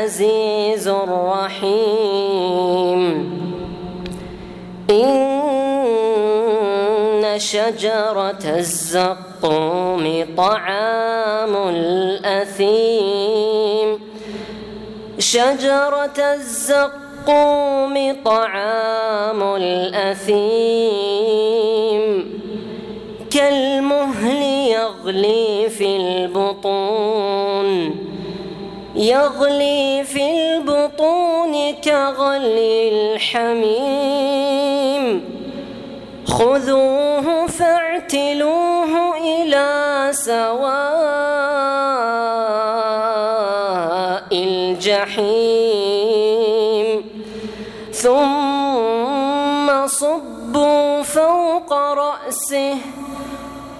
العزيز الرحيم. إن شجرة الزقوم طعام الأثيم. شجرة الزقوم طعام الأثيم. كالمهل يغلي في البطون. يغلي في البطون كغلي الحميم. خذوه فاعتلوه إلى سواء الجحيم. ثم صبوا فوق رأسه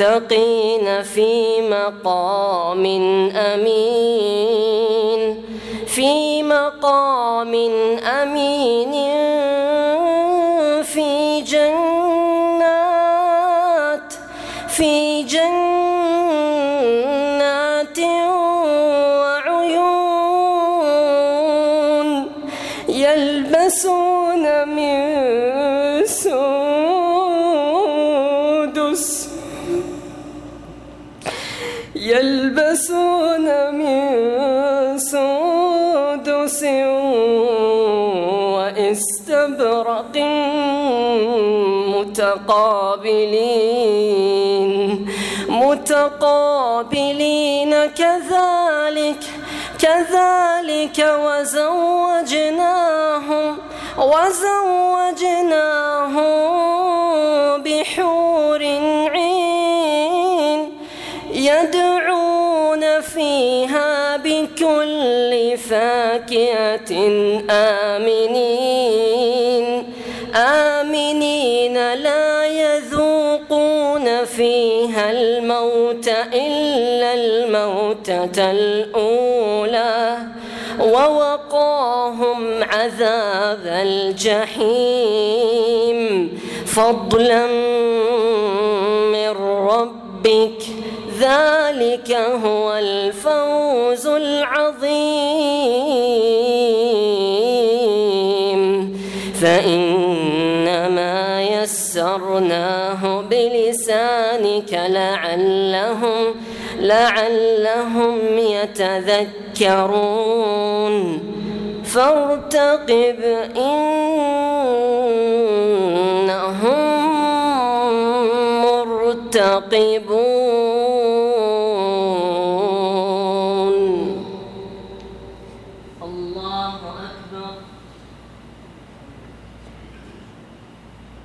المتقين في مقام أمين في مقام أمين في جنات في جنات سندس واستبرق متقابلين. متقابلين كذلك كذلك وزوجناهم وزوجناهم بحور عين يدعون فيها بكل فاكهة آمنين. آمنين لا يذوقون فيها الموت إلا الموتة الأولى. ووقاهم عذاب الجحيم. فضلا من ربك ذلك هو الفوز العظيم. فإنما يسرناه بلسانك لعلهم لعلهم يتذكرون. فارتقب إنهم مرتقبون.